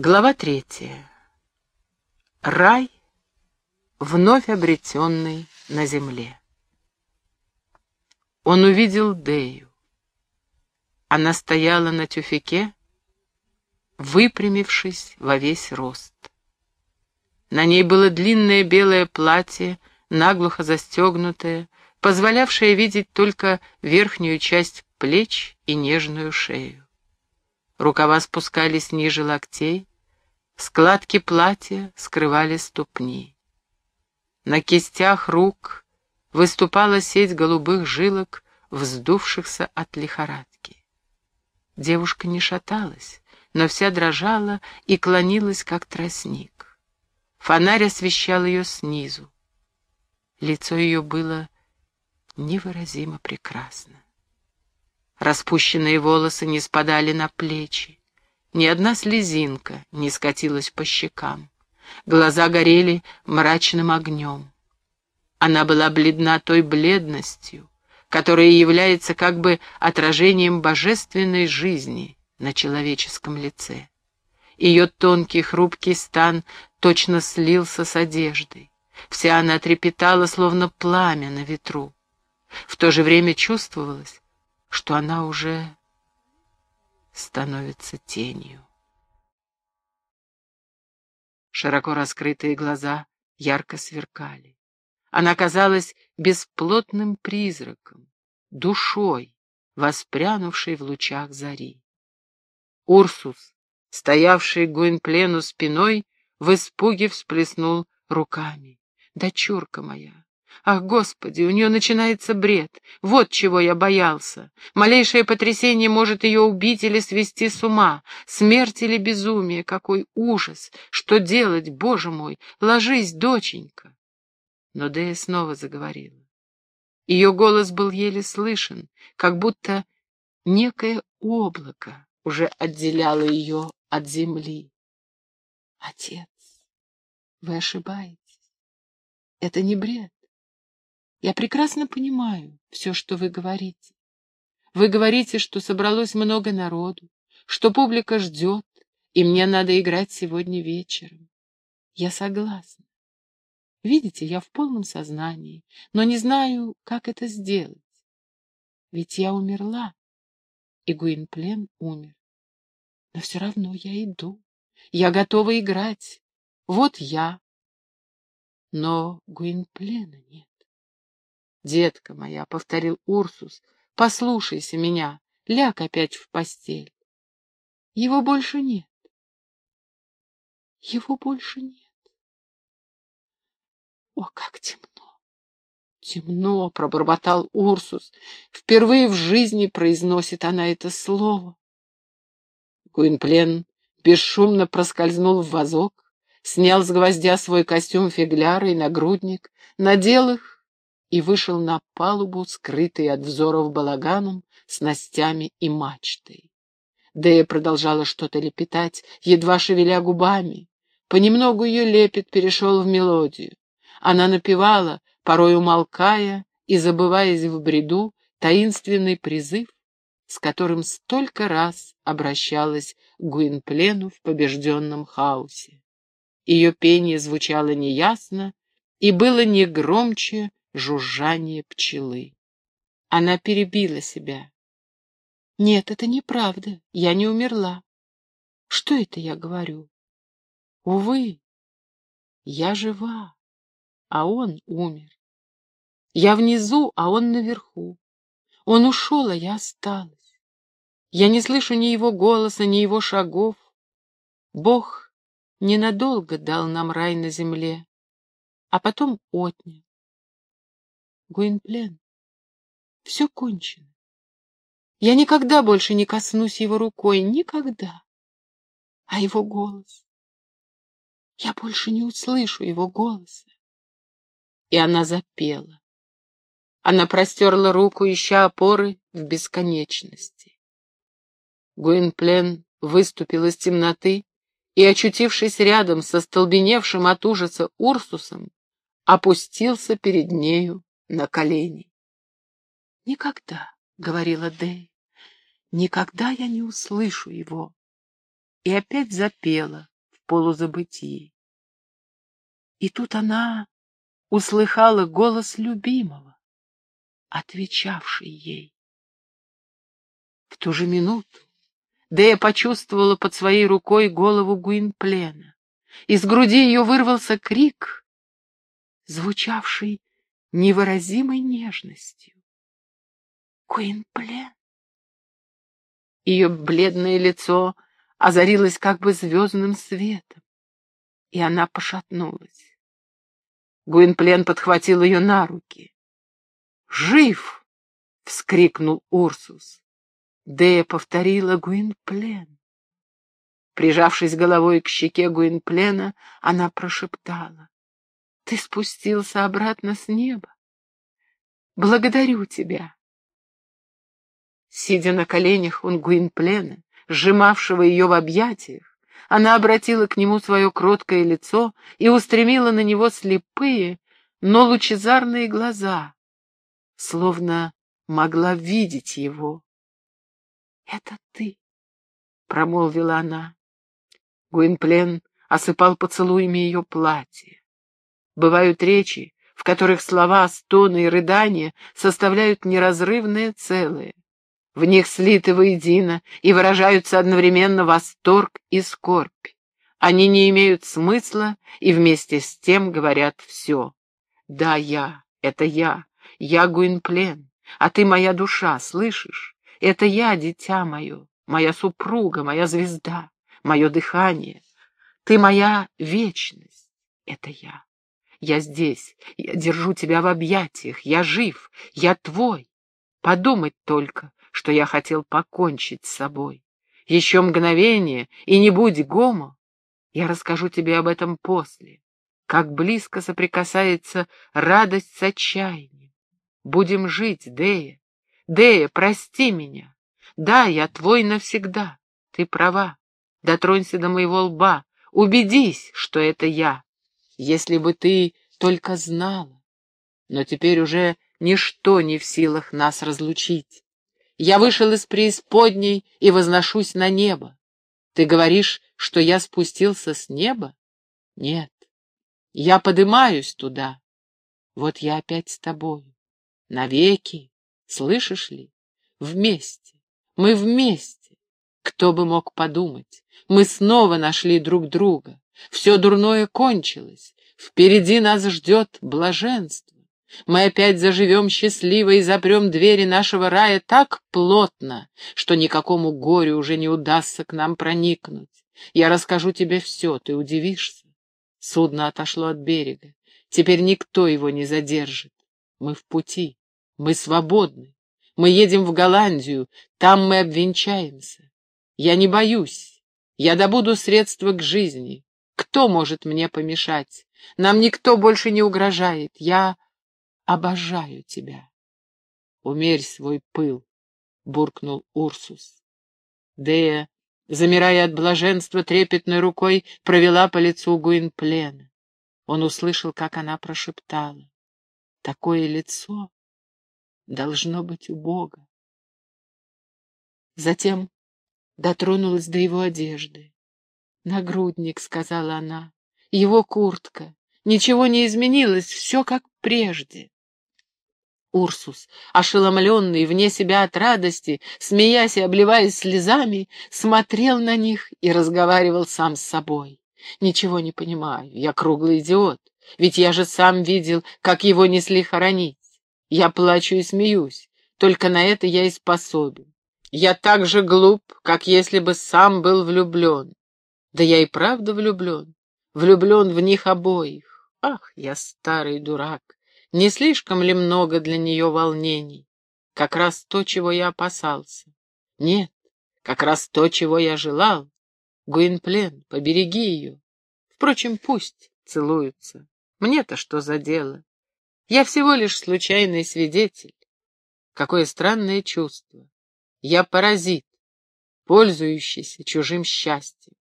Глава третья. Рай, вновь обретенный на земле. Он увидел Дею. Она стояла на тюфяке, выпрямившись во весь рост. На ней было длинное белое платье, наглухо застегнутое, позволявшее видеть только верхнюю часть плеч и нежную шею. Рукава спускались ниже локтей, складки платья скрывали ступни. На кистях рук выступала сеть голубых жилок, вздувшихся от лихорадки. Девушка не шаталась, но вся дрожала и клонилась, как тростник. Фонарь освещал ее снизу. Лицо ее было невыразимо прекрасно. Распущенные волосы не спадали на плечи. Ни одна слезинка не скатилась по щекам. Глаза горели мрачным огнем. Она была бледна той бледностью, которая является как бы отражением божественной жизни на человеческом лице. Ее тонкий хрупкий стан точно слился с одеждой. Вся она трепетала, словно пламя на ветру. В то же время чувствовалось, что она уже становится тенью. Широко раскрытые глаза ярко сверкали. Она казалась бесплотным призраком, душой, воспрянувшей в лучах зари. Урсус, стоявший Гуинплену спиной, в испуге всплеснул руками. «Дочурка моя, Ах, Господи, у нее начинается бред. Вот чего я боялся. Малейшее потрясение может ее убить или свести с ума. Смерть или безумие, какой ужас. Что делать, Боже мой? Ложись, доченька. Но Дея снова заговорила. Ее голос был еле слышен, как будто некое облако уже отделяло ее от земли. Отец, вы ошибаетесь. Это не бред. Я прекрасно понимаю все, что вы говорите. Вы говорите, что собралось много народу, что публика ждет, и мне надо играть сегодня вечером. Я согласна. Видите, я в полном сознании, но не знаю, как это сделать. Ведь я умерла, и Гуинплен умер. Но все равно я иду. Я готова играть. Вот я. Но Гуинплена нет. «Детка моя», — повторил Урсус, — «послушайся меня, ляг опять в постель». Его больше нет. Его больше нет. О, как темно! Темно, — пробормотал Урсус. Впервые в жизни произносит она это слово. Гуинплен бесшумно проскользнул в вазок, снял с гвоздя свой костюм фигляра и нагрудник, надел их и вышел на палубу, скрытый от взоров балаганом, снастями и мачтой. Дея продолжала что-то лепетать, едва шевеля губами. Понемногу ее лепет перешел в мелодию. Она напевала, порой умолкая и забываясь в бреду, таинственный призыв, с которым столько раз обращалась к Гуинплену в побежденном хаосе. Ее пение звучало неясно и было не громче, жужжание пчелы. Она перебила себя. Нет, это неправда, я не умерла. Что это я говорю? Увы, я жива, а он умер. Я внизу, а он наверху. Он ушел, а я осталась. Я не слышу ни его голоса, ни его шагов. Бог ненадолго дал нам рай на земле, а потом отнял. Гуинплен, все кончено. Я никогда больше не коснусь его рукой, никогда. А его голос? Я больше не услышу его голоса. И она запела. Она простерла руку, ища опоры в бесконечности. Гуинплен выступил из темноты и, очутившись рядом со столбеневшим от ужаса Урсусом, опустился перед нею на колени. «Никогда», — говорила Дэй, — «никогда я не услышу его. и опять запела в полузабытии. И тут она услыхала голос любимого, отвечавший ей. В ту же минуту Дея почувствовала под своей рукой голову Гуинплена. Из груди ее вырвался крик, звучавший невыразимой нежностью. Гуинплен! Ее бледное лицо озарилось как бы звездным светом, и она пошатнулась. Гуинплен подхватил ее на руки. «Жив!» — вскрикнул Урсус. Дея повторила Гуинплен. Прижавшись головой к щеке Гуинплена, она прошептала. «Ты спустился обратно с неба. Благодарю тебя». Сидя на коленях у Гуинплена, сжимавшего ее в объятиях, она обратила к нему свое кроткое лицо и устремила на него слепые, но лучезарные глаза, словно могла видеть его. «Это ты», — промолвила она. Гуинплен осыпал поцелуями ее платье. Бывают речи, в которых слова, стоны и рыдания составляют неразрывное целое. В них слиты воедино и выражаются одновременно восторг и скорбь. Они не имеют смысла и вместе с тем говорят все. Да, я, это я, я Гуинплен, а ты моя душа, слышишь? Это я, дитя мое, моя супруга, моя звезда, мое дыхание. Ты моя вечность, это я. Я здесь, я держу тебя в объятиях, я жив, я твой. Подумать только, что я хотел покончить с собой. Еще мгновение, и не будь гомо. Я расскажу тебе об этом после. Как близко соприкасается радость с отчаянием. Будем жить, Дея. Дея, прости меня. Да, я твой навсегда. Ты права. Дотронься до моего лба. Убедись, что это я. Если бы ты только знала. Но теперь уже ничто не в силах нас разлучить. Я вышел из преисподней и возношусь на небо. Ты говоришь, что я спустился с неба? Нет, я подымаюсь туда. Вот я опять с тобою. Навеки, слышишь ли? Вместе. Мы вместе. Кто бы мог подумать? Мы снова нашли друг друга. Все дурное кончилось. Впереди нас ждет блаженство. Мы опять заживем счастливо и запрем двери нашего рая так плотно, что никакому горю уже не удастся к нам проникнуть. Я расскажу тебе все, ты удивишься. Судно отошло от берега. Теперь никто его не задержит. Мы в пути. Мы свободны. Мы едем в Голландию. Там мы обвенчаемся. Я не боюсь. Я добуду средства к жизни. Кто может мне помешать? Нам никто больше не угрожает. Я обожаю тебя. Умерь свой пыл, буркнул Урсус. Дея, замирая от блаженства, трепетной рукой провела по лицу Гуинплена. Он услышал, как она прошептала. Такое лицо должно быть у Бога. Затем дотронулась до его одежды. «Нагрудник», — сказала она, — «его куртка. Ничего не изменилось, все как прежде». Урсус, ошеломленный, вне себя от радости, смеясь и обливаясь слезами, смотрел на них и разговаривал сам с собой. «Ничего не понимаю, я круглый идиот, ведь я же сам видел, как его несли хоронить. Я плачу и смеюсь, только на это я и способен. Я так же глуп, как если бы сам был влюблен. Да я и правда влюблен, влюблен в них обоих. Ах, я старый дурак!» Не слишком ли много для нее волнений? Как раз то, чего я опасался. Нет, как раз то, чего я желал. Гуинплен, побереги ее. Впрочем, пусть целуются. Мне-то что за дело? Я всего лишь случайный свидетель. Какое странное чувство. Я паразит, пользующийся чужим счастьем.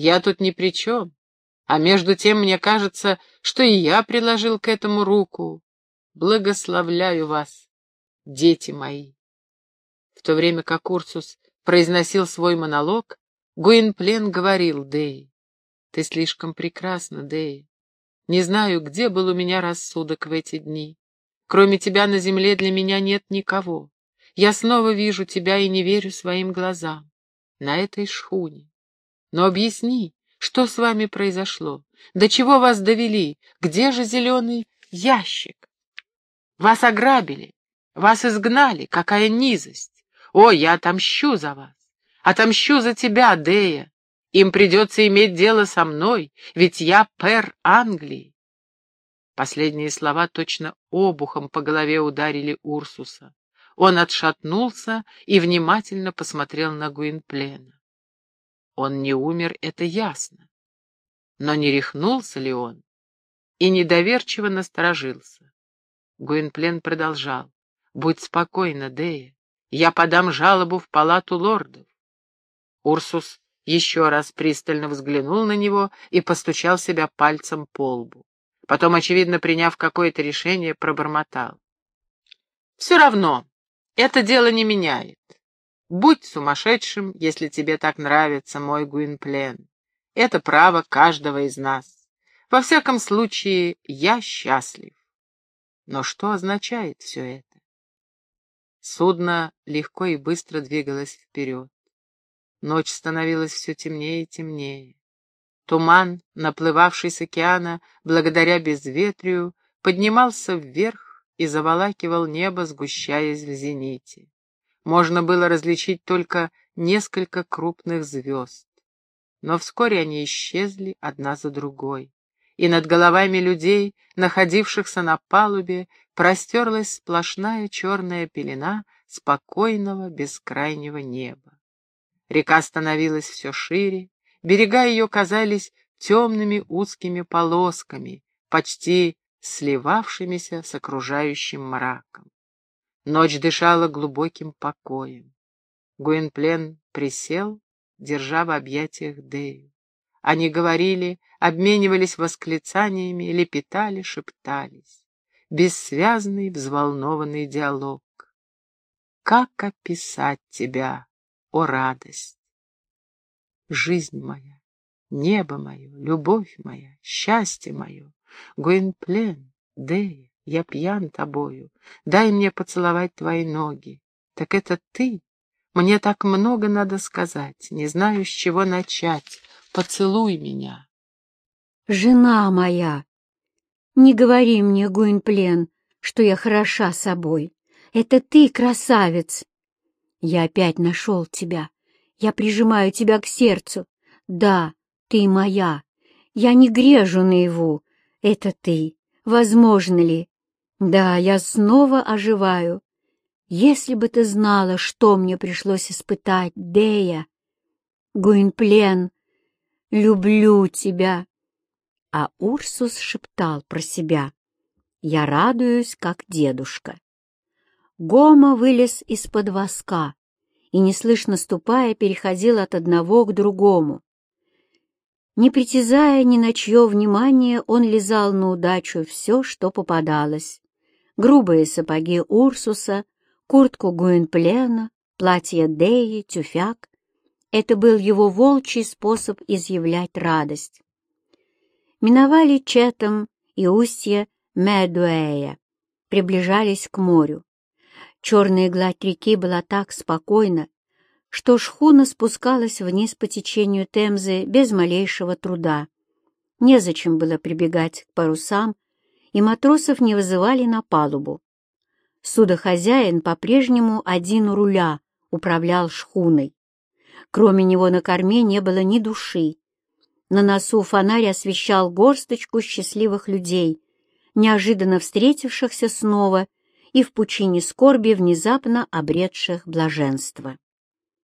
Я тут ни при чем. А между тем мне кажется, что и я приложил к этому руку. Благословляю вас, дети мои. В то время как Урсус произносил свой монолог, Гуинплен говорил Дэй, «Ты слишком прекрасна, Дэй. Не знаю, где был у меня рассудок в эти дни. Кроме тебя на земле для меня нет никого. Я снова вижу тебя и не верю своим глазам. На этой шхуне. Но объясни, что с вами произошло? До чего вас довели? Где же зеленый ящик? Вас ограбили, вас изгнали. Какая низость! О, я отомщу за вас. Отомщу за тебя, Дея. Им придется иметь дело со мной, ведь я пэр Англии. Последние слова точно обухом по голове ударили Урсуса. Он отшатнулся и внимательно посмотрел на Гуинплена. Он не умер, это ясно. Но не рехнулся ли он? И недоверчиво насторожился. Гуинплен продолжал. «Будь спокойна, Дея. Я подам жалобу в палату лордов». Урсус еще раз пристально взглянул на него и постучал себя пальцем по лбу. Потом, очевидно, приняв какое-то решение, пробормотал. «Все равно, это дело не меняет. Будь сумасшедшим, если тебе так нравится мой Гуинплен. Это право каждого из нас. Во всяком случае, я счастлив. Но что означает все это? Судно легко и быстро двигалось вперед. Ночь становилась все темнее и темнее. Туман, наплывавший с океана благодаря безветрию, поднимался вверх и заволакивал небо, сгущаясь в зените. Можно было различить только несколько крупных звезд. Но вскоре они исчезли одна за другой, и над головами людей, находившихся на палубе, простерлась сплошная черная пелена спокойного бескрайнего неба. Река становилась все шире, берега ее казались темными узкими полосками, почти сливавшимися с окружающим мраком. Ночь дышала глубоким покоем. Гуинплен присел, держа в объятиях Дею. Они говорили, обменивались восклицаниями, лепетали, шептались. Бессвязный, взволнованный диалог. Как описать тебя, о радость! Жизнь моя, небо мое, любовь моя, счастье мое, Гуинплен, Дея, я пьян тобою, дай мне поцеловать твои ноги. Так это ты? Мне так много надо сказать, не знаю, с чего начать. Поцелуй меня. Жена моя, не говори мне, Гуинплен, что я хороша собой. Это ты, красавец, я опять нашел тебя. Я прижимаю тебя к сердцу. Да, ты моя. Я не грежу наяву. Это ты. Возможно ли? Да, я снова оживаю. Если бы ты знала, что мне пришлось испытать, Дея. Гуинплен, люблю тебя. А Урсус шептал про себя. Я радуюсь, как дедушка. Гома вылез из-под воска и, неслышно ступая, переходил от одного к другому. Не притязая ни на чье внимание, он лизал на удачу все, что попадалось. Грубые сапоги Урсуса, куртку Гуинплена, платье Деи, тюфяк. Это был его волчий способ изъявлять радость. Миновали Четом и устье Медуэя, приближались к морю. Черная гладь реки была так спокойна, что шхуна спускалась вниз по течению Темзы без малейшего труда. Незачем было прибегать к парусам, и матросов не вызывали на палубу. Судохозяин по-прежнему один у руля управлял шхуной. Кроме него на корме не было ни души. На носу фонарь освещал горсточку счастливых людей, неожиданно встретившихся снова и в пучине скорби внезапно обретших блаженство.